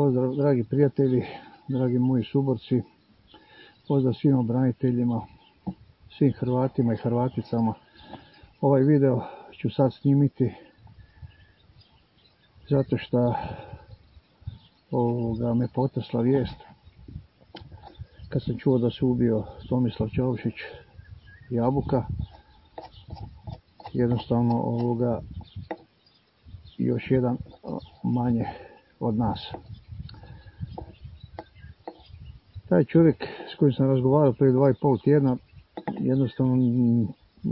Pozdrav dragi prijatelji, dragi moji suborci, pozdrav svim braniteljima, svim Hrvatima i Hrvaticama. Ovaj video ću sad snimiti zato što ovoga, me potresla vijest kad sam čuo da se ubio Tomislav Čaušić Jabuka. Jednostavno ovoga još jedan manje od nas. Taj čovjek s kojim sam razgovarao prije dva i pol tjedna, jednostavno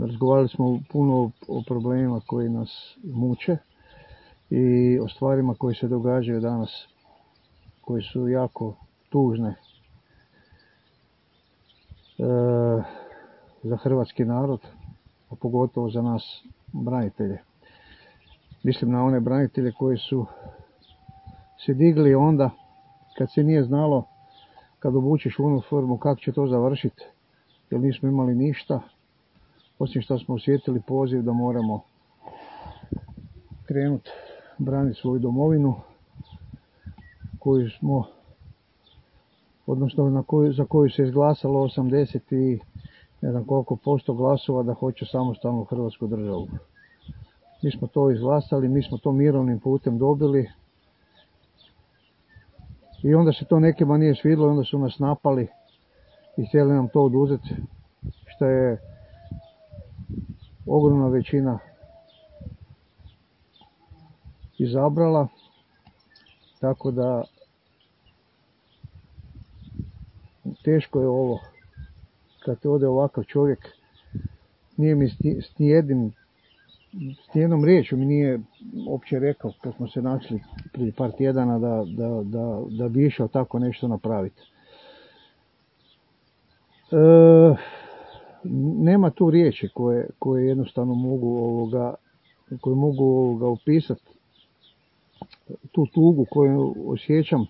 razgovarali smo puno o problemima koji nas muče i o stvarima koje se događaju danas, koje su jako tužne e, za hrvatski narod, a pogotovo za nas branitelje. Mislim na one branitelje koji su se digli onda kad se nije znalo kad obučeš uniformu kako će to završiti jer nismo imali ništa osim što smo osjetili poziv da moramo krenuti braniti svoju domovinu koju smo odnosno na koju, za koju se izglasalo 80 i ne znam koliko posto glasova da hoće samostalnu Hrvatsku državu. Mi smo to izglasali, mi smo to mirovnim putem dobili i onda se to nekima nije svidlo i onda su nas napali i htjeli nam to oduzeti što je ogromna većina izabrala. Tako da teško je ovo kad ode ovakav čovjek nije mi s nijednim s nijednom riječu mi nije uopće rekao kad smo se našli prije par tjedana da, da, da, da bi išao tako nešto napraviti. E, nema tu riječi koje, koje jednostavno mogu ovoga, koje mogu ovoga opisati tu tugu koju osjećam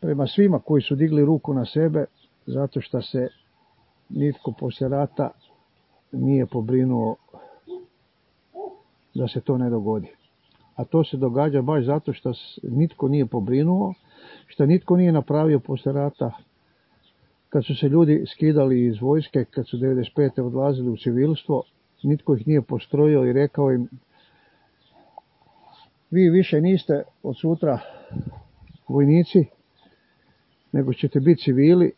prema svima koji su digli ruku na sebe zato što se nitko poslije rata nije pobrinuo da se to ne dogodi. A to se događa baš zato što nitko nije pobrinuo, što nitko nije napravio poslije rata kad su se ljudi skidali iz vojske, kad su 95. odlazili u civilstvo, nitko ih nije postrojio i rekao im vi više niste od sutra vojnici, nego ćete biti civili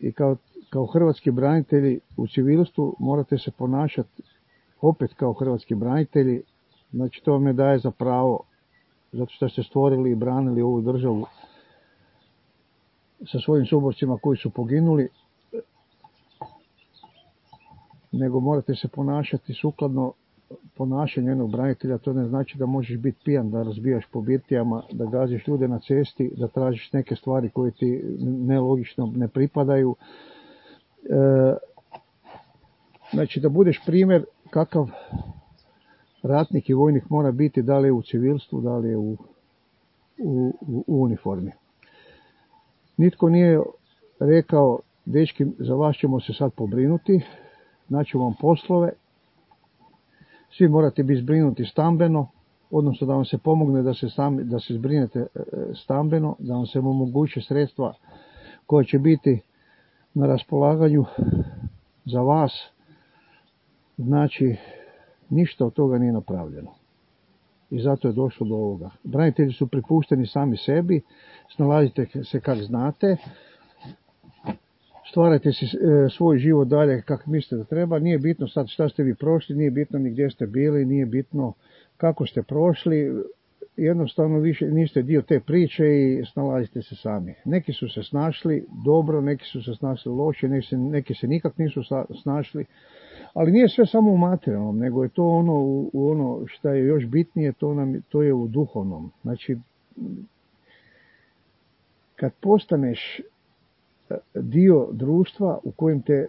i kao, kao hrvatski branitelji u civilstvu morate se ponašati opet kao hrvatski branitelji, znači to ne daje za pravo, zato što ste stvorili i branili ovu državu sa svojim suborcima koji su poginuli, nego morate se ponašati sukladno ponašanju jednog branitelja, to ne znači da možeš biti pijan, da razbijaš po birtijama, da gaziš ljude na cesti, da tražiš neke stvari koje ti nelogično ne pripadaju. E, znači da budeš primjer kakav ratnik i vojnik mora biti, da li je u civilstvu, da li je u, u, u uniformi. Nitko nije rekao, dečki, za vas ćemo se sad pobrinuti, znači vam poslove, svi morate biti zbrinuti stambeno, odnosno da vam se pomogne da se, sami, da se zbrinete e, stambeno, da vam se omoguće sredstva koja će biti na raspolaganju za vas, Znači, ništa od toga nije napravljeno. I zato je došlo do ovoga. Branitelji su pripušteni sami sebi, snalazite se kak znate, stvarajte si e, svoj život dalje kako mislite da treba, nije bitno sad šta ste vi prošli, nije bitno ni gdje ste bili, nije bitno kako ste prošli, jednostavno više niste dio te priče i snalazite se sami. Neki su se snašli dobro, neki su se snašli loše, neki se, neki se nikak nisu snašli, ali nije sve samo u materijalnom, nego je to ono, u, ono što je još bitnije, to, nam, to je u duhovnom. Znači, kad postaneš e, dio društva u kojem te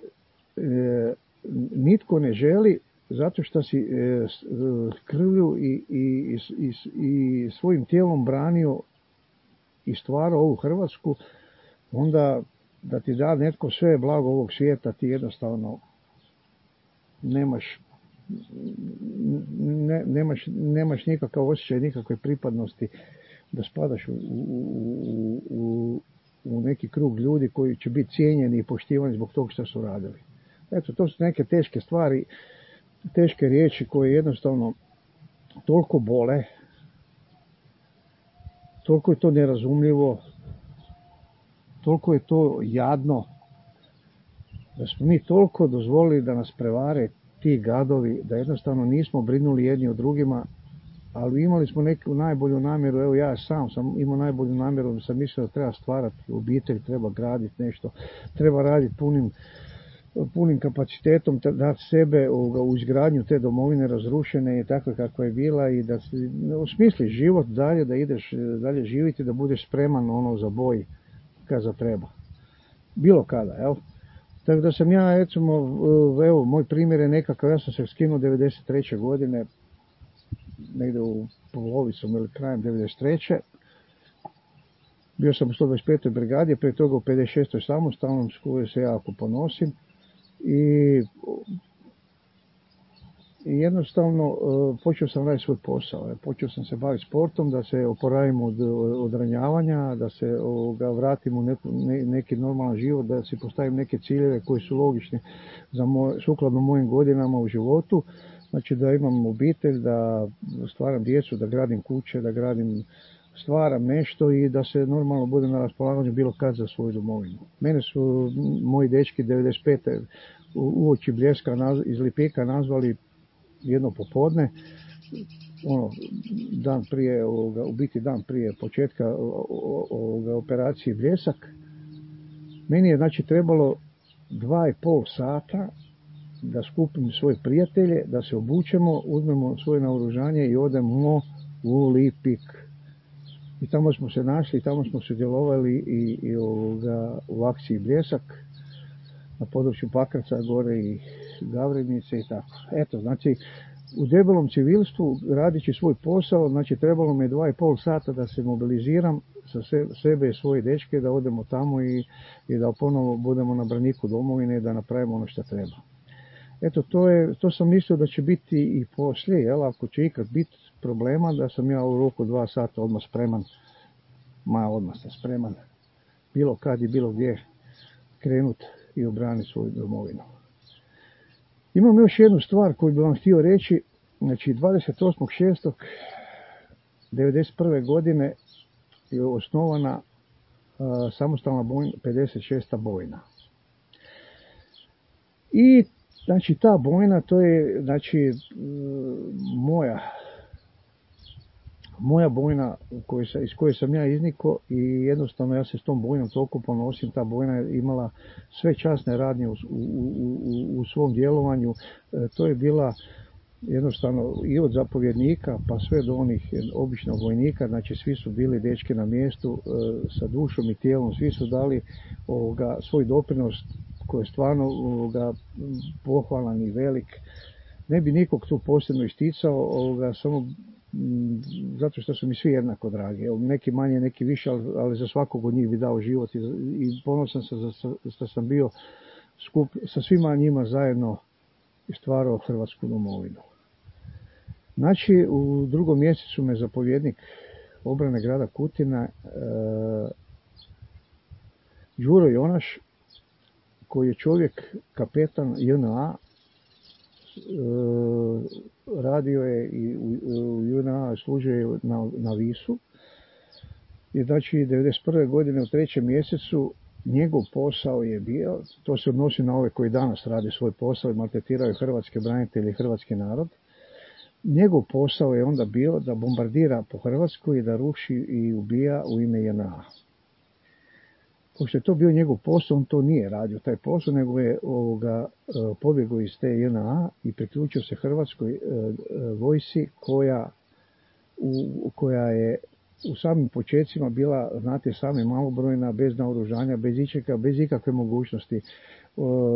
e, nitko ne želi, zato što si e, krvlju i, i, i, i svojim tijelom branio i stvarao ovu Hrvatsku, onda da ti da netko sve blago ovog svijeta, ti jednostavno nemaš ne, nemaš, nemaš nikakav osjećaj, nikakve pripadnosti da spadaš u, u, u, u neki krug ljudi koji će biti cijenjeni i poštivani zbog toga što su radili. Eto, to su neke teške stvari, teške riječi koje jednostavno toliko bole, toliko je to nerazumljivo, toliko je to jadno, da smo mi toliko dozvolili da nas prevare ti gadovi, da jednostavno nismo brinuli jedni o drugima, ali imali smo neku najbolju namjeru, evo ja sam sam imao najbolju namjeru, sam mislio da treba stvarati obitelj, treba graditi nešto, treba raditi punim, punim kapacitetom, dati sebe u izgradnju te domovine razrušene i takve kakva je bila i da osmisliš život dalje, da ideš dalje živjeti, da budeš spreman ono za boj kada treba. Bilo kada, jel? Tako da sam ja, recimo, evo, moj primjer je nekakav, ja sam se skinuo 93. godine, negdje u polovicom ili krajem 93. Bio sam u 125. brigadi, prije toga u 56. samostalnom, s kojoj se jako ponosim. I i jednostavno e, počeo sam raditi svoj posao. E, počeo sam se baviti sportom, da se oporavim od, od ranjavanja, da se ovoga, vratim u neki normalan život, da si postavim neke ciljeve koji su logični za moj, sukladno mojim godinama u životu. Znači da imam obitelj, da stvaram djecu, da gradim kuće, da gradim stvaram nešto i da se normalno budem na raspolaganju bilo kad za svoju domovinu. Mene su moji dečki 95. uoči bljeska iz Lipika nazvali jedno popodne, ono, dan prije, ovoga, u biti dan prije početka ovoga, operacije Bljesak, meni je znači trebalo dva i pol sata da skupim svoje prijatelje, da se obučemo, uzmemo svoje naoružanje i odemo u Lipik. I tamo smo se našli, tamo smo sudjelovali i, i ovoga, u akciji Bljesak na području Pakraca, gore i Gavrenice i tako. Eto, znači, u debelom civilstvu radići svoj posao, znači trebalo mi dva i pol sata da se mobiliziram sa sebe i svoje dečke, da odemo tamo i, i da ponovo budemo na braniku domovine da napravimo ono što treba. Eto, to, je, to sam mislio da će biti i poslije, jel, ako će ikad biti problema, da sam ja u roku dva sata odmah spreman, ma odmah sam spreman, bilo kad i bilo gdje krenut i obraniti svoju domovinu. Imam još jednu stvar koju bih vam htio reći. Znači, 28.6.1991. godine je osnovana samostalna bojna, 56. bojna. I znači ta bojna to je znači moja moja bojna iz koje sam ja izniko i jednostavno ja se s tom bojnom toliko ponosim, ta bojna je imala sve časne radnje u, u, svom djelovanju, e, to je bila jednostavno i od zapovjednika pa sve do onih običnog vojnika, znači svi su bili dečki na mjestu e, sa dušom i tijelom, svi su dali ovoga, svoj doprinos koji je stvarno ovoga, pohvalan i velik. Ne bi nikog tu posebno isticao, ovoga, samo zato što su mi svi jednako dragi. Neki manje, neki više, ali, za svakog od njih bi dao život i, ponosan sam što sam bio skup sa svima njima zajedno i stvarao Hrvatsku domovinu. Znači, u drugom mjesecu me zapovjednik obrane grada Kutina, e, Đuro Jonaš, koji je čovjek kapetan JNA, radio je i u JNA služio na, na Visu. I znači 1991. godine u trećem mjesecu njegov posao je bio, to se odnosi na ove koji danas rade svoj posao i maltretiraju hrvatske branitelje i hrvatski narod. Njegov posao je onda bio da bombardira po Hrvatskoj i da ruši i ubija u ime JNA pošto je to bio njegov posao, on to nije radio taj posao, nego je ovoga, e, pobjegao iz te JNA i priključio se Hrvatskoj e, e, vojsi koja, u, koja je u samim početcima bila, znate, sami malobrojna, bez naoružanja, bez ičeka, bez ikakve mogućnosti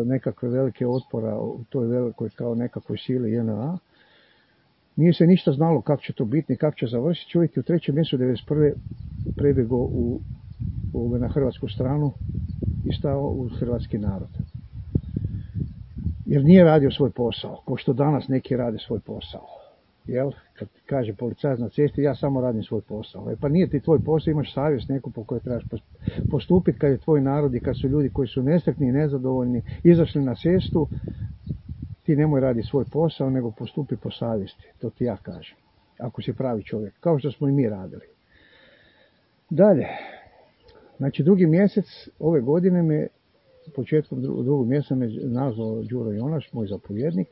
nekakve velike otpora u toj velikoj kao nekakvoj sili JNA. Nije se ništa znalo kako će to biti, ni kako će završiti. Čovjek je u trećem mjesecu 1991. prebjegao u na hrvatsku stranu i stao u hrvatski narod. Jer nije radio svoj posao, kao što danas neki rade svoj posao. jel, kad kaže policajac na cesti, ja samo radim svoj posao. E pa nije ti tvoj posao, imaš savjest neku po kojoj trebaš postupiti kad je tvoj narod i kad su ljudi koji su nesretni i nezadovoljni izašli na cestu, ti nemoj radi svoj posao, nego postupi po savjesti. To ti ja kažem. Ako si pravi čovjek. Kao što smo i mi radili. Dalje. Znači drugi mjesec ove godine me početkom drugog mjeseca me nazvao Đuro Jonaš, moj zapovjednik,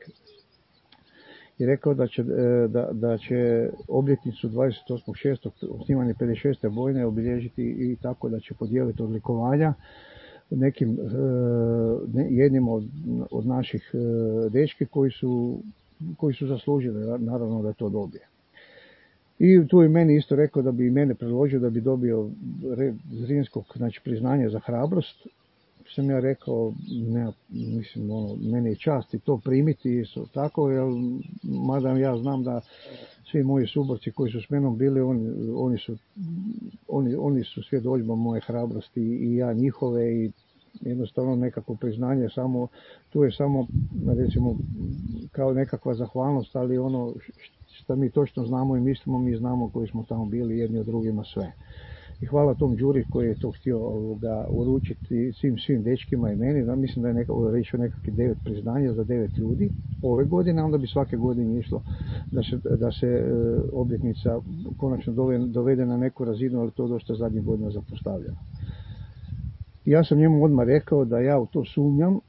i rekao da će, e, da, da će obljetnicu 28.6. osnivanje 56. bojne obilježiti i tako da će podijeliti odlikovanja nekim e, jednim od, od naših e, dečki koji su, koji su zaslužili naravno da to dobije. I tu je meni isto rekao da bi i mene predložio da bi dobio Zrinskog znači, priznanje za hrabrost. Sam ja rekao, ne, mislim, ono, meni je čast i to primiti isto tako, jer mada ja znam da svi moji suborci koji su s menom bili, oni, oni su, oni, oni su svjedođba moje hrabrosti i ja njihove i jednostavno nekako priznanje samo, tu je samo recimo kao nekakva zahvalnost, ali ono što mi točno znamo i mislimo, mi znamo koji smo tamo bili jedni od drugima sve. I hvala tom Đuri koji je to htio ovoga, uručiti svim svim dečkima i meni. Da, mislim da je neka, rečio nekakvih devet priznanja za devet ljudi ove godine, onda bi svake godine išlo da se, da se e, konačno dovede na neku razinu, ali to dosta zadnjih godina zapostavljeno. Ja sam njemu odmah rekao da ja u to sumnjam,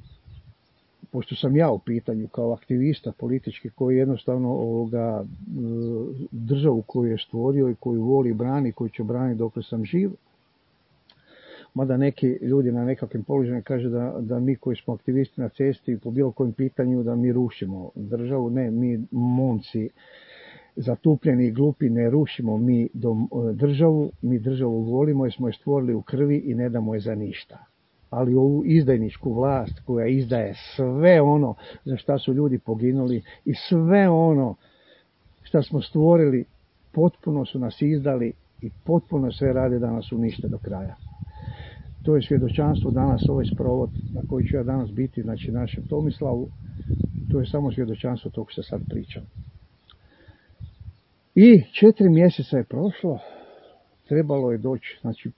pošto sam ja u pitanju kao aktivista politički koji jednostavno ovoga, e, državu koju je stvorio i koju voli brani, koju će braniti dok sam živ, mada neki ljudi na nekakvim položajima kaže da, da mi koji smo aktivisti na cesti po bilo kojem pitanju da mi rušimo državu, ne, mi momci zatupljeni i glupi ne rušimo mi državu, mi državu volimo jer smo je stvorili u krvi i ne damo je za ništa ali ovu izdajničku vlast koja izdaje sve ono za šta su ljudi poginuli i sve ono što smo stvorili, potpuno su nas izdali i potpuno sve rade da nas unište do kraja. To je svjedočanstvo danas, ovaj sprovod na koji ću ja danas biti, znači našem Tomislavu, to je samo svjedočanstvo tog što sad pričam. I četiri mjeseca je prošlo, trebalo je doći, znači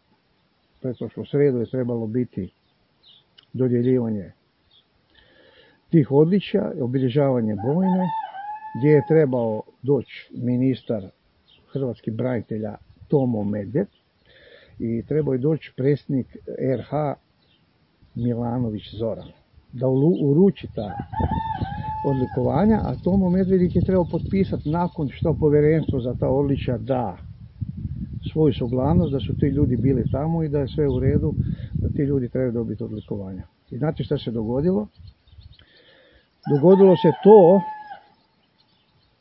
pretprošlo sredu je trebalo biti dodjeljivanje tih odličja, obilježavanje bojne, gdje je trebao doći ministar hrvatskih branitelja Tomo Medved i trebao je doći predsjednik RH Milanović Zoran da uruči ta odlikovanja, a Tomo Medvedik je trebao potpisati nakon što povjerenstvo za ta odličja da svoju suglasnost da su ti ljudi bili tamo i da je sve u redu, ti ljudi trebaju dobiti odlikovanja. I znate što se dogodilo? Dogodilo se to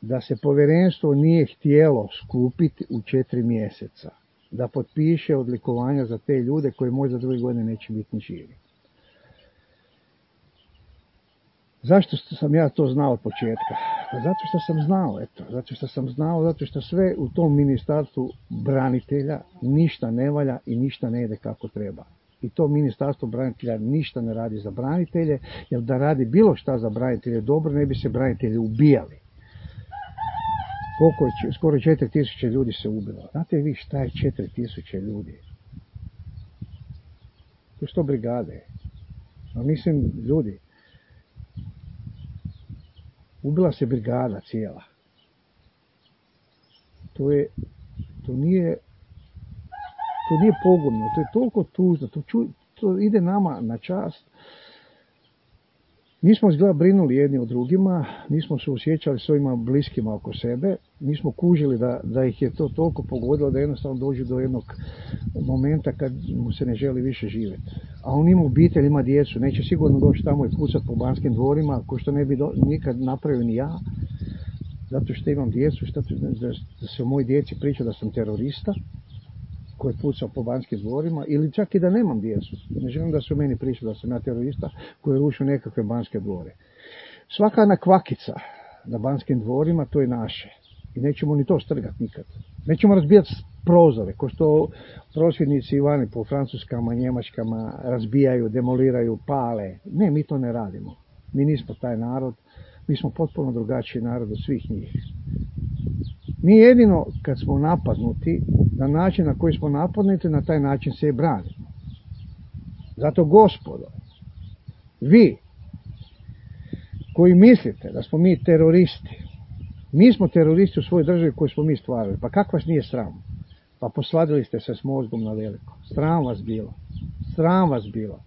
da se povjerenstvo nije htjelo skupiti u četiri mjeseca, da potpiše odlikovanja za te ljude koji možda druge godine neće biti ni živi. Zašto sam ja to znao od početka? Pa zato što sam znao, eto, zato što sam znao, zato što sve u tom ministarstvu branitelja ništa ne valja i ništa ne ide kako treba. I to ministarstvo branitelja ništa ne radi za branitelje, jer da radi bilo šta za branitelje dobro, ne bi se branitelji ubijali. Koliko skoro četiri tisuće ljudi se ubilo. Znate vi šta je četiri tisuće ljudi? To su to brigade. A mislim, ljudi, ubila se brigada cijela. To je, to nije, to nije pogubno, to je toliko tužno, to, to ide nama na čast. Nismo izgleda brinuli jedni o drugima, nismo se osjećali s ovima bliskima oko sebe, nismo kužili da, da ih je to toliko pogodilo da jednostavno dođu do jednog momenta kad mu se ne želi više živjeti. A on ima obitelj, ima djecu, neće sigurno doći tamo i pucati po banskim dvorima, ko što ne bi nikad napravio ni ja, zato što imam djecu, što, da se o moj djeci priča da sam terorista, koji puca po banskim dvorima, ili čak i da nemam djecu. Ne želim da o meni priča da sam ja terorista koji rušu nekakve banske dvore. Svaka na kvakica na banskim dvorima, to je naše. I nećemo ni to strgati nikad. Nećemo razbijati prozore, ko što prosvjednici vani po Francuskama, Njemačkama razbijaju, demoliraju, pale. Ne, mi to ne radimo. Mi nismo taj narod, mi smo potpuno drugačiji narod od svih njih. Mi jedino kad smo napadnuti, na način na koji smo napadnuti, na taj način se i branimo. Zato gospodo, vi koji mislite da smo mi teroristi, mi smo teroristi u svojoj državi koju smo mi stvarali, pa kako vas nije sram? Pa posvadili ste se s mozgom na veliko. Sram vas bilo. Sram vas bilo.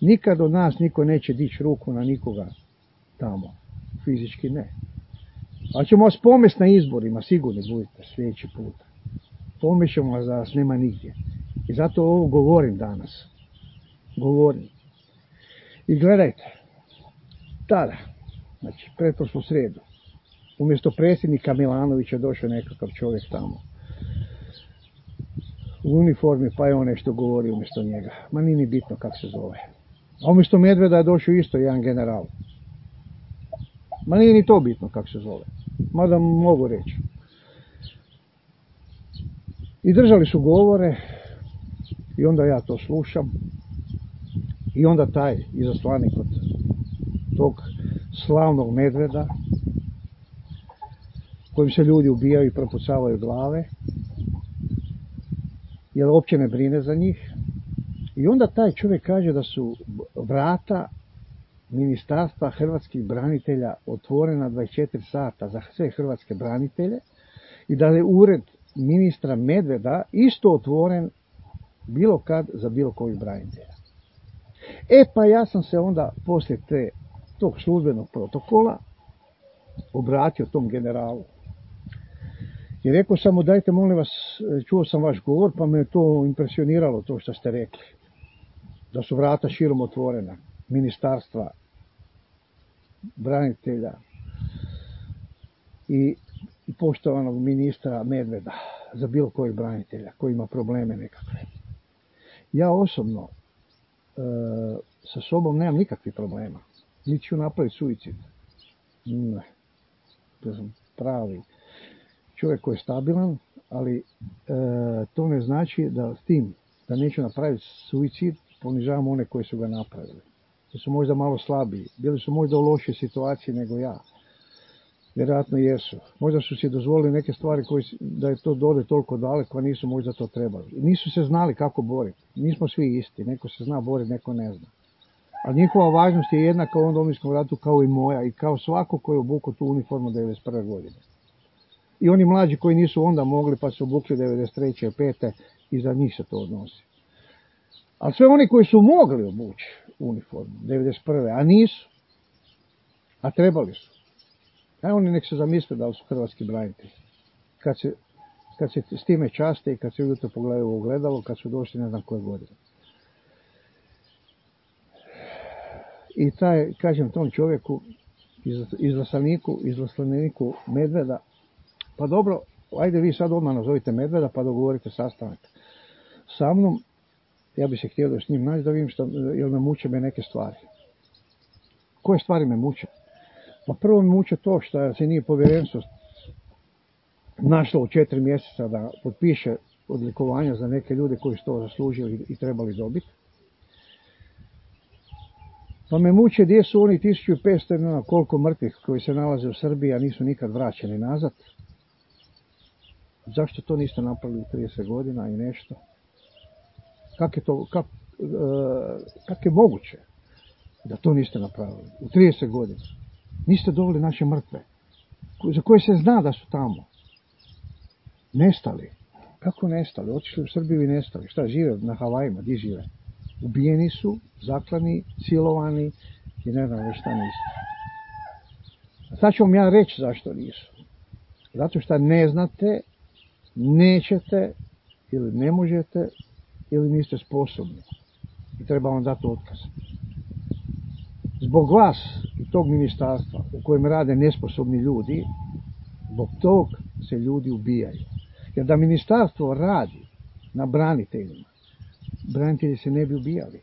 Nikad od nas niko neće dići ruku na nikoga tamo. Fizički ne. Ali ćemo vas pomest na izborima, sigurno budite sljedeći puta. Pomešćemo vas da vas nema nigdje. I zato ovo govorim danas. Govorim. I gledajte, tada, znači pretprošlu sredu, umjesto predsjednika Milanovića došao nekakav čovjek tamo. U uniformi, pa je on nešto govori umjesto njega. Ma nije ni bitno kako se zove. A umjesto Medveda je došao isto jedan general. Ma nije ni to bitno kako se zove. Mada mogu reći. I držali su govore i onda ja to slušam i onda taj izaslanik od tog slavnog medveda kojim se ljudi ubijaju i propucavaju glave jer uopće ne brine za njih i onda taj čovjek kaže da su vrata Ministarstva hrvatskih branitelja otvorena 24 sata za sve hrvatske branitelje i da je ured ministra Medveda isto otvoren bilo kad za bilo kojih branitelja. E pa ja sam se onda poslije te, tog službenog protokola obratio tom generalu. I rekao sam mu dajte molim vas, čuo sam vaš govor pa me je to impresioniralo to što ste rekli. Da su vrata širom otvorena ministarstva branitelja i poštovanog ministra Medveda za bilo kojeg branitelja koji ima probleme nekakve. Ja osobno e, sa sobom nemam nikakvih problema. Niti ću napraviti suicid. Ne. Ja sam pravi čovjek koji je stabilan, ali e, to ne znači da s tim da neću napraviti suicid ponižavam one koji su ga napravili. Da su možda malo slabiji, bili su možda u lošoj situaciji nego ja. Vjerojatno jesu. Možda su si dozvolili neke stvari koji, da je to dode toliko daleko, a nisu možda to trebali. Nisu se znali kako boriti. Nismo svi isti. Neko se zna boriti, neko ne zna. A njihova važnost je jednaka u ovom domovinskom ratu kao i moja i kao svako koji je obukao tu uniformu 1991. godine. I oni mlađi koji nisu onda mogli pa su obukli 93. i 5. i za njih se to odnosi. A sve oni koji su mogli obući uniformu 91. a nisu, a trebali su. A oni nek se zamisle da li su hrvatski branitelji. Kad se, kad se s time časte i kad se ujutro pogledaju u ogledalo, kad su došli ne znam koje godine. I taj, kažem tom čovjeku, izlaslaniku, izlaslaniku Medveda, pa dobro, ajde vi sad odmah nazovite Medveda pa dogovorite sastanak sa mnom ja bi se htio da s njim naći da vidim što, jer me muče me neke stvari. Koje stvari me muče? Pa prvo me muče to što se nije povjerenstvo našlo u četiri mjeseca da potpiše odlikovanja za neke ljude koji su to zaslužili i trebali dobiti. Pa me muče gdje su oni 1500 koliko mrtvih koji se nalaze u Srbiji, a nisu nikad vraćeni nazad. Zašto to niste napravili 30 godina i nešto? Kako je to, kak, kak je moguće da to niste napravili u 30 godina? Niste doveli naše mrtve, za koje se zna da su tamo. Nestali. Kako nestali? Otišli u Srbiju i nestali. Šta, žive na Havajima? Gdje žive? Ubijeni su, zaklani, silovani i ne znam šta nisu. A sad ću vam ja reći zašto nisu. Zato što ne znate, nećete ili ne možete ili niste sposobni i treba vam dati otkaz. Zbog vas i tog ministarstva u kojem rade nesposobni ljudi, zbog tog se ljudi ubijaju. Jer da ministarstvo radi na braniteljima, branitelji se ne bi ubijali.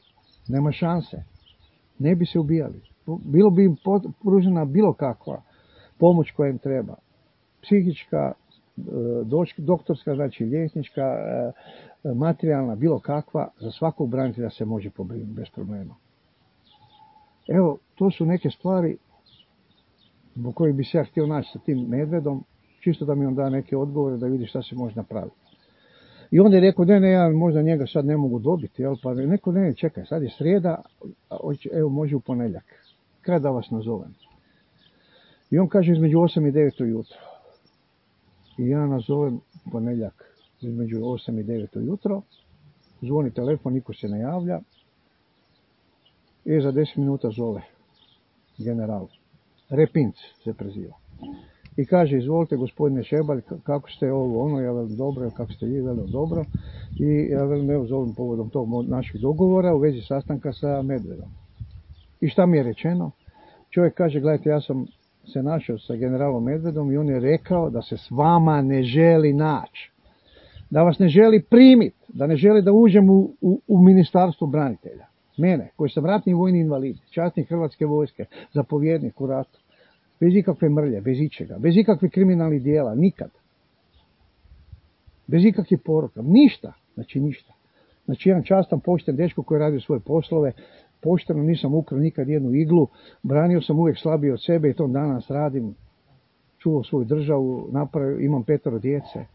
Nema šanse. Ne bi se ubijali. Bilo bi im pružena bilo kakva pomoć koja im treba. Psihička, doktorska, znači liječnička, e, materijalna, bilo kakva, za svakog branitelja se može pobrinuti bez problema. Evo, to su neke stvari zbog kojih bi se ja htio naći sa tim medvedom, čisto da mi on da neke odgovore, da vidi šta se može napraviti. I onda je rekao, ne, ne, ja možda njega sad ne mogu dobiti, jel, pa neko, ne, čekaj, sad je srijeda, evo može u ponedjeljak, kada da vas nazovem. I on kaže između 8 i 9 ujutro. I ja nazovem ponedjeljak između 8 i 9 ujutro, zvoni telefon, niko se ne javlja, i za 10 minuta zove general. Repinc se preziva. I kaže, izvolite gospodine Šebalj, kako ste ovo ono, ja velim dobro, kako ste vi, velim dobro. I ja velim, evo zovem povodom tog naših dogovora u vezi sastanka sa Medvedom. I šta mi je rečeno? Čovjek kaže, gledajte, ja sam se našao sa generalom Medvedom i on je rekao da se s vama ne želi naći. Da vas ne želi primiti, da ne želi da uđem u, u, ministarstvo branitelja. Mene, koji sam ratni vojni invalid, časnik Hrvatske vojske, zapovjednik u ratu. Bez ikakve mrlje, bez ičega, bez ikakvih kriminalnih dijela, nikad. Bez ikakvih poruka, ništa, znači ništa. Znači jedan častan pošten dečko koji radi svoje poslove, pošteno nisam ukrao nikad jednu iglu, branio sam uvijek slabije od sebe i to danas radim, čuvao svoju državu, napravio, imam petoro djece,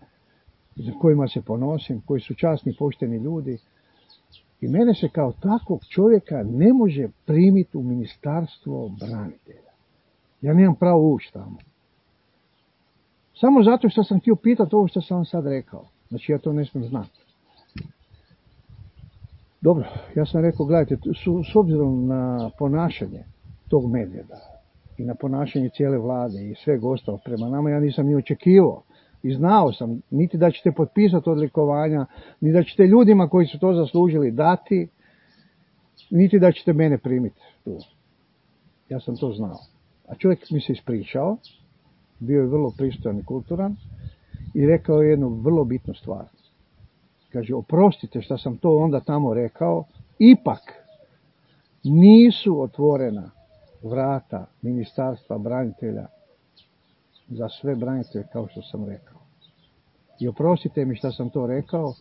za kojima se ponosim, koji su časni, pošteni ljudi. I mene se kao takvog čovjeka ne može primiti u ministarstvo branitelja. Ja nemam pravo ući tamo. Samo zato što sam htio pitati ovo što sam vam sad rekao. Znači ja to ne smijem znati. Dobro, ja sam rekao, gledajte, s, obzirom na ponašanje tog medvjeda i na ponašanje cijele vlade i sve ostalo prema nama, ja nisam ni očekivao i znao sam, niti da ćete potpisati odlikovanja, ni da ćete ljudima koji su to zaslužili dati, niti da ćete mene primiti tu. Ja sam to znao. A čovjek mi se ispričao, bio je vrlo pristojan i kulturan i rekao je jednu vrlo bitnu stvar. Kaže, oprostite što sam to onda tamo rekao, ipak nisu otvorena vrata ministarstva branitelja za sve branitelje kao što sam rekao. I oprostite mi što sam to rekao,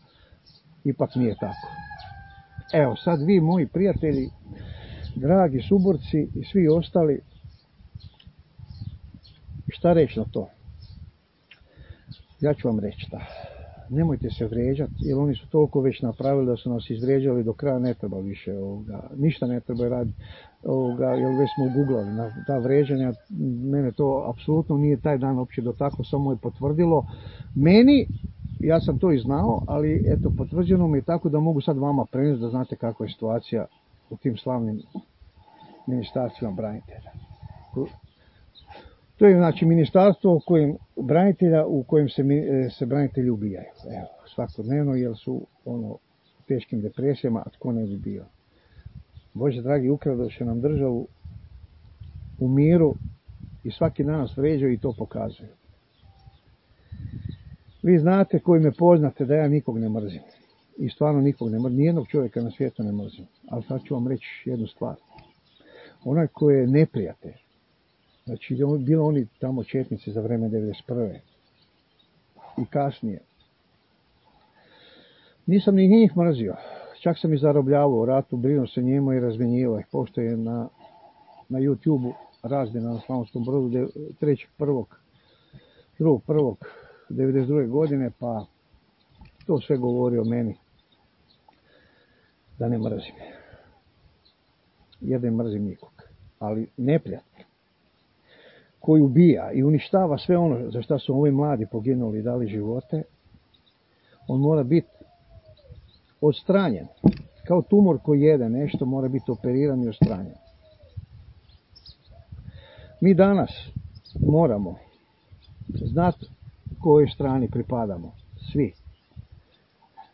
ipak nije tako. Evo sad vi moji prijatelji, dragi suborci i svi ostali, šta reći na to? Ja ću vam reći da nemojte se vrijeđati, jer oni su toliko već napravili da su nas izvrijeđali do kraja, ne treba više ovoga, ništa ne treba raditi, ovoga, jer već smo uguglali na ta vređanja, mene to apsolutno nije taj dan uopće do tako, samo je potvrdilo. Meni, ja sam to i znao, ali eto, potvrđeno mi je tako da mogu sad vama prenesti da znate kakva je situacija u tim slavnim ministarstvima branitelja. To je znači ministarstvo u kojem branitelja u kojem se, e, se branitelji ubijaju. Evo, svakodnevno jer su ono u teškim depresijama, a tko ne bi bio. Bože dragi, ukradoše nam državu u miru i svaki dan nas vređaju i to pokazuju. Vi znate koji me poznate da ja nikog ne mrzim. I stvarno nikog ne mrzim. Nijednog čovjeka na svijetu ne mrzim. Ali sad ću vam reći jednu stvar. Onaj koji je neprijatelj, Znači, bilo oni tamo četnici za vreme 1991. i kasnije. Nisam ni njih mrzio. Čak sam i zarobljavao u ratu, brinuo se njima i razmjenjivao ih. Pošto je na, na YouTube-u razmjena na Slavonskom brodu 3.1. 2.1. 92. godine, pa to sve govori o meni. Da ne mrzim. Jer ne mrzim nikog. Ali neprijatelj koji ubija i uništava sve ono za što su ovi mladi poginuli i dali živote, on mora biti odstranjen. Kao tumor koji jede nešto mora biti operiran i odstranjen. Mi danas moramo znati kojoj strani pripadamo. Svi.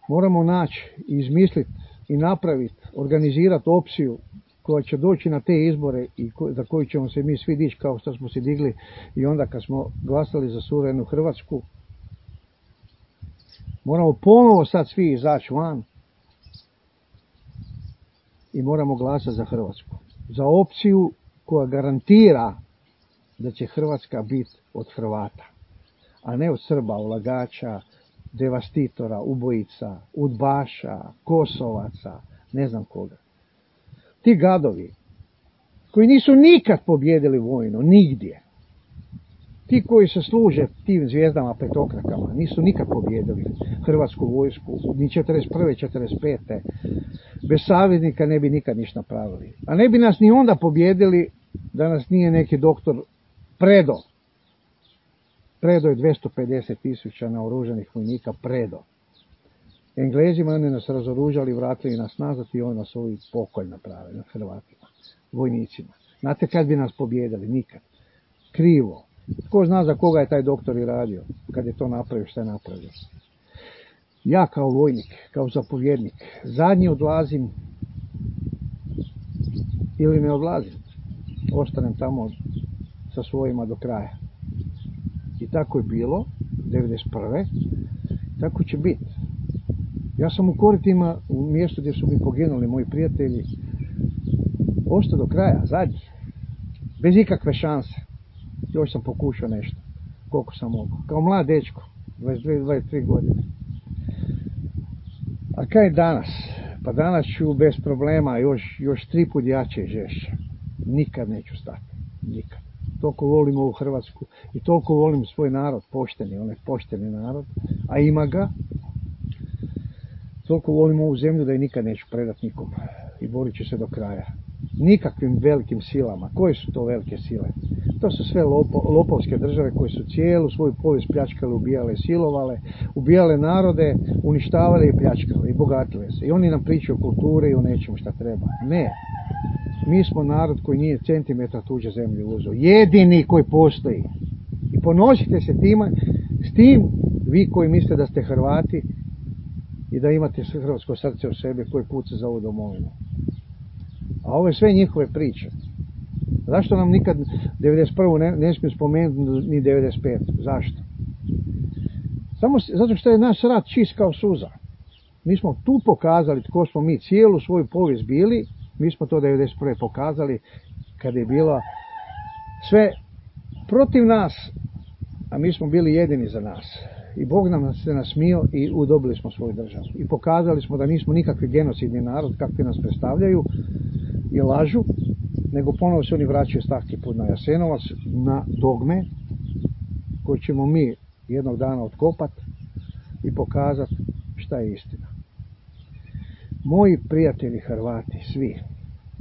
Moramo naći izmisliti i napraviti, organizirati opciju koja će doći na te izbore i za koju ćemo se mi svi dići kao što smo se digli i onda kad smo glasali za suverenu Hrvatsku. Moramo ponovo sad svi izaći van i moramo glasati za Hrvatsku. Za opciju koja garantira da će Hrvatska biti od Hrvata, a ne od Srba, ulagača, devastitora, ubojica, udbaša, kosovaca, ne znam koga ti gadovi, koji nisu nikad pobjedili vojno, nigdje, Ti koji se služe tim zvijezdama petokrakama nisu nikad pobjedili Hrvatsku vojsku, ni 41. 45. Bez savjetnika ne bi nikad ništa napravili. A ne bi nas ni onda pobjedili da nas nije neki doktor predo. Predo je 250 tisuća naoružanih vojnika, predo. Englezima oni nas razoružali, vratili nas nazad i oni nas ovi pokolj napravili na Hrvatima, vojnicima. Znate kad bi nas pobjedili? Nikad. Krivo. Tko zna za koga je taj doktor i radio, kad je to napravio, što je napravio. Ja kao vojnik, kao zapovjednik, zadnji odlazim ili ne odlazim. Ostanem tamo sa svojima do kraja. I tako je bilo, 1991. Tako će biti. Ja sam u Koritima, u mjestu gdje su mi poginuli moji prijatelji, ostao do kraja, zadnji. Bez ikakve šanse. Još sam pokušao nešto. Koliko sam mogao. Kao mlad dečko. 22-23 godine. A kaj danas? Pa danas ću bez problema još, još tri put jače i žešće. Nikad neću stati. Nikad. Toliko volim ovu Hrvatsku i toliko volim svoj narod, pošteni, onaj pošteni narod, a ima ga. Toliko volim ovu zemlju da je nikad neću predat nikom i borit ću se do kraja nikakvim velikim silama. Koje su to velike sile? To su sve lopovske države koje su cijelu svoju povijest pljačkale, ubijale, silovale, ubijale narode, uništavale i pljačkale i bogatile se. I oni nam pričaju o kulturi i o nečemu šta treba. Ne. Mi smo narod koji nije centimetra tuđe zemlje uzeo. Jedini koji postoji. I ponosite se tima, s tim vi koji mislite da ste Hrvati i da imate hrvatsko srce u sebi koji puca za ovu domovinu. A ove sve njihove priče. Zašto nam nikad 91. ne, ne smijem spomenuti ni 95. Zašto? Samo zato što je naš rat čist kao suza. Mi smo tu pokazali tko smo mi cijelu svoju povijest bili. Mi smo to 91. pokazali kada je bila sve protiv nas, a mi smo bili jedini za nas. I Bog nam se nasmio i udobili smo svoju državu. I pokazali smo da nismo nikakvi genocidni narod kakvi nas predstavljaju, i lažu, nego ponovo se oni vraćaju stavki put na Jasenovac, na dogme, koje ćemo mi jednog dana otkopat i pokazati šta je istina. Moji prijatelji Hrvati, svi,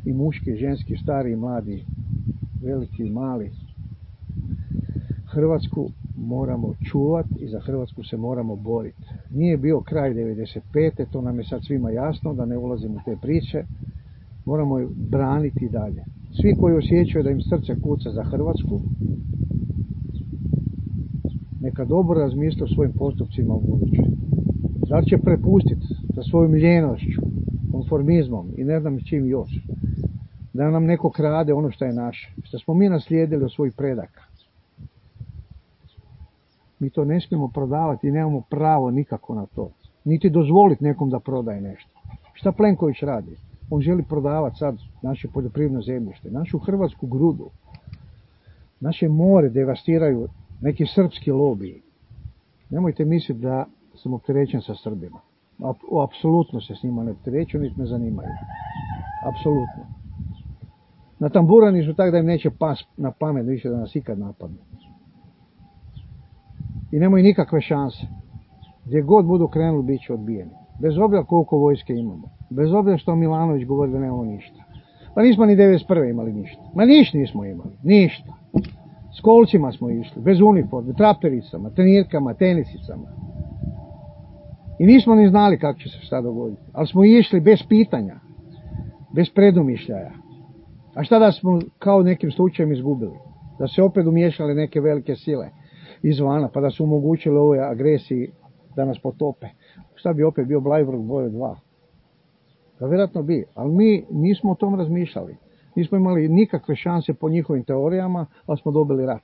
i muški, i ženski, stari i mladi, veliki i mali, Hrvatsku moramo čuvati i za Hrvatsku se moramo boriti. Nije bio kraj 95. to nam je sad svima jasno, da ne ulazimo u te priče moramo ju braniti dalje. Svi koji osjećaju da im srce kuca za Hrvatsku, neka dobro razmisle o svojim postupcima u budući. Da će prepustiti sa svojom ljenošću, konformizmom i ne znam čim još, da nam neko krade ono što je naše, što smo mi naslijedili od svojih predaka. Mi to ne smijemo prodavati i nemamo pravo nikako na to. Niti dozvoliti nekom da prodaje nešto. Šta Plenković radi? On želi prodavati sad naše poljoprivredno zemljište, našu hrvatsku grudu. Naše more devastiraju neki srpski lobiji. Nemojte misliti da sam opterećen sa Srbima. Apsolutno se s njima ne optereću, niti me zanimaju. Apsolutno. Na tamburani su tak da im neće pas na pamet više da nas ikad napadnu. I nemaju nikakve šanse. Gdje god budu krenuli, bit će odbijeni. Bez obzira koliko vojske imamo. Bez obzira što Milanović govori da nemamo ništa. Pa nismo ni 91. imali ništa. Ma ništa nismo imali. Ništa. S kolcima smo išli. Bez uniforme, trapericama, trenirkama, tenisicama. I nismo ni znali kako će se šta dogoditi. Ali smo išli bez pitanja. Bez predumišljaja. A šta da smo kao nekim slučajem izgubili? Da se opet umiješale neke velike sile izvana, pa da su omogućili ovoj agresiji da nas potope. Šta bi opet bio Blajburg boje 2? Da vjerojatno bi, ali mi nismo o tom razmišljali. Nismo imali nikakve šanse po njihovim teorijama, ali smo dobili rat.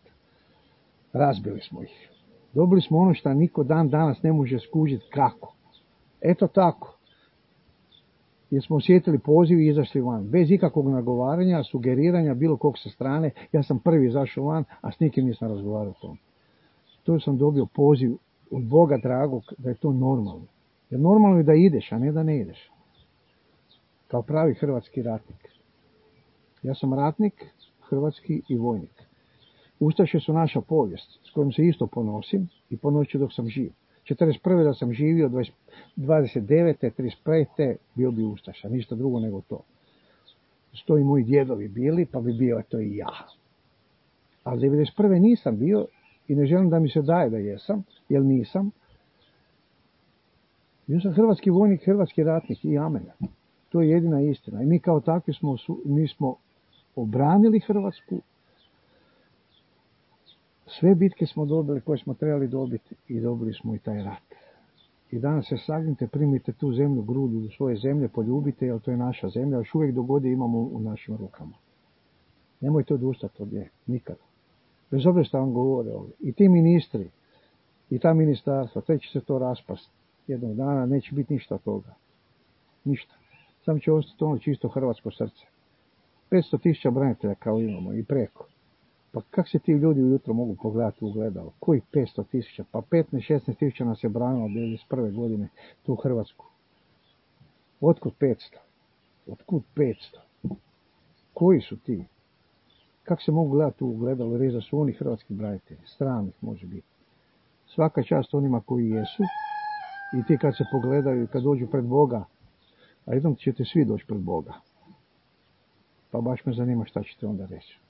Razbili smo ih. Dobili smo ono što niko dan danas ne može skužiti kako. Eto tako. Jer smo osjetili poziv i izašli van. Bez ikakvog nagovaranja, sugeriranja, bilo kog sa strane. Ja sam prvi izašao van, a s nikim nisam razgovarao o tom. To sam dobio poziv od Boga dragog da je to normalno. Jer normalno je da ideš, a ne da ne ideš kao pravi hrvatski ratnik. Ja sam ratnik, hrvatski i vojnik. Ustaše su naša povijest, s kojom se isto ponosim i ponosit dok sam živ. 41. da sam živio, 29. 35. bio bi Ustaša, ništa drugo nego to. Sto i moji djedovi bili, pa bi bio to i ja. Ali 91. nisam bio i ne želim da mi se daje da jesam, jer nisam. Bio sam hrvatski vojnik, hrvatski ratnik i amen. To je jedina istina. I mi kao takvi smo, mi smo obranili Hrvatsku. Sve bitke smo dobili koje smo trebali dobiti i dobili smo i taj rat. I danas se sagnite, primite tu zemlju, grudu svoje zemlje, poljubite, jer to je naša zemlja, još uvijek dogodi imamo u našim rukama. Nemojte odustati od nje, nikada. Bez obzira što vam govore ovdje. I ti ministri, i ta ministarstva, te će se to raspast. Jednog dana neće biti ništa toga. Ništa. Samo će ostati ono čisto hrvatsko srce. 500 tisuća branitelja kao imamo i preko. Pa kak se ti ljudi ujutro mogu pogledati u gledalo? Koji 500 tisuća? Pa 15-16 tisuća nas je branilo od 1991. godine tu Hrvatsku. Otkud 500? Otkud 500? Koji su ti? Kako se mogu gledati u gledalo? Reći da su oni hrvatski branitelji. Stranih može biti. Svaka čast onima koji jesu. I ti kad se pogledaju i kad dođu pred Boga, a jednom ćete svi doći pred Boga. Pa baš me zanima šta ćete onda reći.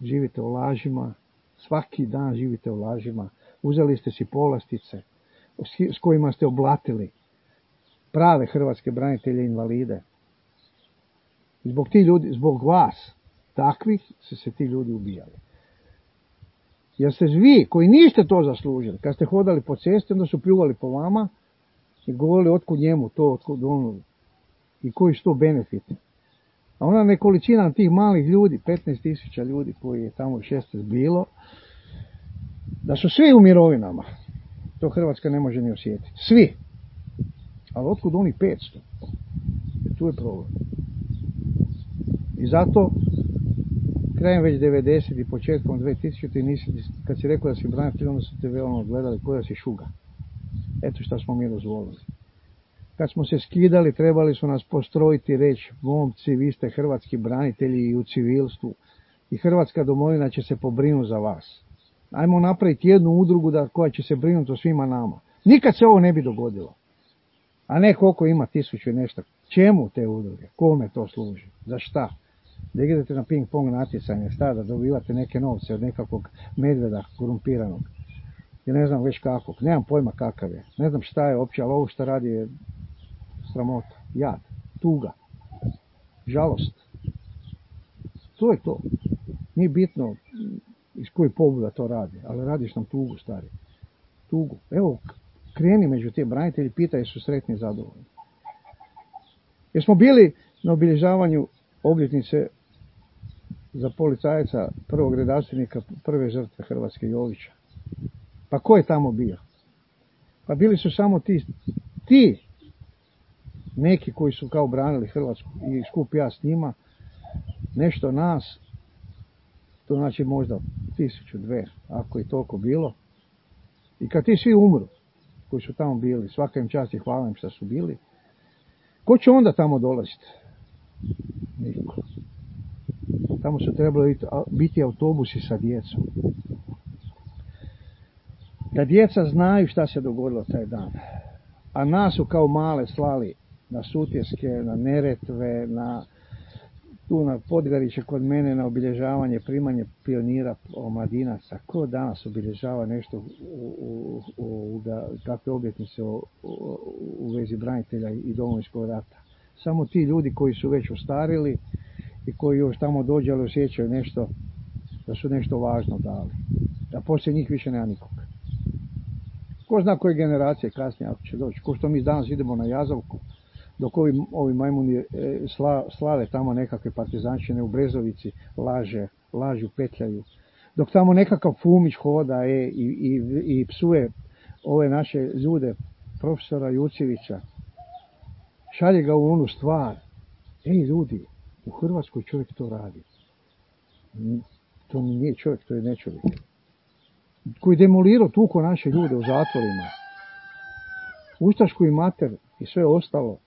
Živite u lažima, svaki dan živite u lažima, uzeli ste si polastice s kojima ste oblatili prave hrvatske branitelje invalide. Zbog ti ljudi, zbog vas, takvih su se ti ljudi ubijali. Jer ste vi, koji niste to zaslužili, kad ste hodali po cesti, onda su pljuvali po vama i govorili otkud njemu to, otkud ono, i koji su to benefiti. A ona nekolicina tih malih ljudi, 15 tisuća ljudi koji je tamo šest bilo, da su svi u mirovinama. To Hrvatska ne može ni osjetiti. Svi. Ali otkud oni 500? Jer tu je problem. I zato krajem već 90 i početkom 2000 ti nisi, kad si rekao da si branitelj, onda su te veoma gledali koja si šuga. Eto šta smo mi dozvolili. Kad smo se skidali, trebali su nas postrojiti reći, momci, vi ste hrvatski branitelji i u civilstvu i Hrvatska domovina će se pobrinuti za vas. Ajmo napraviti jednu udrugu da, koja će se brinuti o svima nama. Nikad se ovo ne bi dogodilo. A ne koliko ima tisuću i nešto. Čemu te udruge? Kome to služi? Za šta? Da idete na ping pong natjecanje, šta da dobivate neke novce od nekakvog medveda korumpiranog. I ne znam već kakvog. Nemam pojma kakav je. Ne znam šta je uopće, ali ovo što radi je sramota, jad, tuga, žalost. To je to. Nije bitno iz koji pobuda to radi, ali radiš nam tugu, stari. Tugu. Evo, kreni među te branitelji, pitaj su sretni i zadovoljni. Jer smo bili na obilježavanju obljetnice za policajca prvog redarstvenika prve žrtve Hrvatske Jovića. Pa ko je tamo bio? Pa bili su samo ti, ti neki koji su kao branili Hrvatsku i skup ja s njima, nešto nas, to znači možda tisuću, dve, ako je toliko bilo. I kad ti svi umru, koji su tamo bili, svaka im čast i hvala im što su bili, ko će onda tamo dolaziti? Tamo su trebali biti autobusi sa djecom. Da djeca znaju šta se dogodilo taj dan. A nas su kao male slali na Sutjeske, na Neretve, na tu na Podgariće kod mene na obilježavanje, primanje pionira omladinaca. Ko danas obilježava nešto u, u, u, takve obljetnice u, u vezi branitelja i domovinskog rata? Samo ti ljudi koji su već ostarili i koji još tamo dođe, ali osjećaju nešto, da su nešto važno dali. A poslije njih više nema nikog. Ko zna koje generacije kasnije ako će doći. Ko što mi danas idemo na Jazovku, dok ovi, ovi majmuni e, slave tamo nekakve partizančine u Brezovici, laže, lažu, petljaju. Dok tamo nekakav Fumić hoda e, i, i, i psuje ove naše ljude, profesora Jucevića, šalje ga u onu stvar. Ej ljudi, u Hrvatskoj čovjek to radi. To nije čovjek, to je nečovjek. Koji demolirao tuko naše ljude u zatvorima. Ustašku i mater i sve ostalo.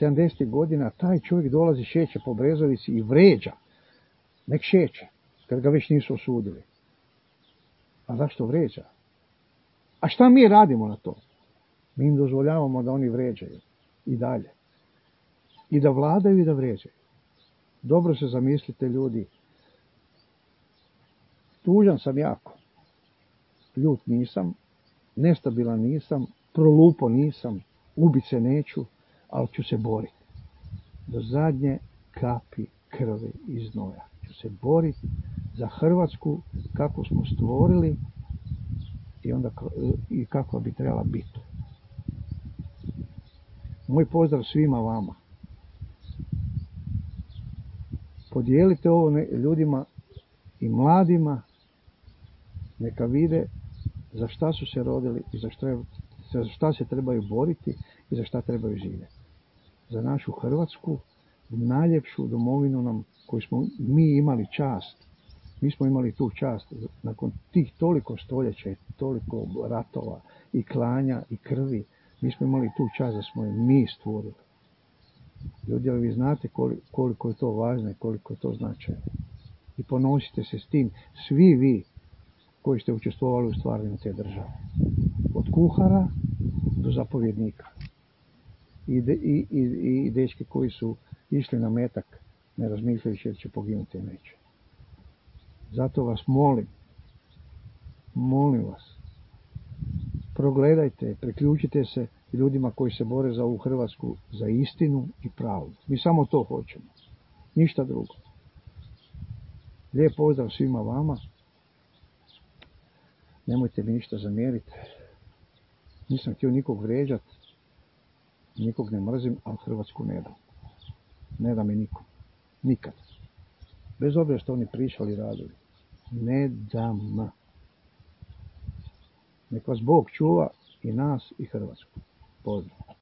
70. godina taj čovjek dolazi šeće po Brezovici i vređa. Nek šeće. kad ga već nisu osudili. A zašto vređa? A šta mi radimo na to? Mi im dozvoljavamo da oni vređaju i dalje. I da vladaju i da vređaju. Dobro se zamislite ljudi. Tužan sam jako. Ljut nisam, nestabilan nisam, prolupo nisam, ubit se neću, ali ću se boriti. Do zadnje kapi krvi i znoja. Ću se boriti za Hrvatsku kako smo stvorili i onda i kako bi trebala biti. Moj pozdrav svima vama. Podijelite ovo ljudima i mladima neka vide za šta su se rodili i za šta, za se trebaju boriti i za šta trebaju živjeti. Za našu Hrvatsku, najljepšu domovinu nam koju smo mi imali čast. Mi smo imali tu čast nakon tih toliko stoljeća i toliko ratova i klanja i krvi. Mi smo imali tu čast da smo je mi stvorili. Ljudi, ali vi znate koliko je to važno i koliko je to značajno. I ponosite se s tim, svi vi koji ste učestvovali u stvaranju te države. Od kuhara do zapovjednika. I, i, i, i dečki koji su išli na metak ne razmišljajući jer će poginuti neće. Zato vas molim, molim vas, progledajte, priključite se ljudima koji se bore za ovu Hrvatsku, za istinu i pravdu. Mi samo to hoćemo. Ništa drugo. Lijep pozdrav svima vama. Nemojte mi ništa zamjeriti. Nisam htio nikog vrijeđat, nikog ne mrzim, ali Hrvatsku ne dam. Ne dam mi nikom. Nikad. Bez obzira što oni pričali i radili. Ne dam. Nek vas Bog čuva i nas i Hrvatsku. Pozdrav.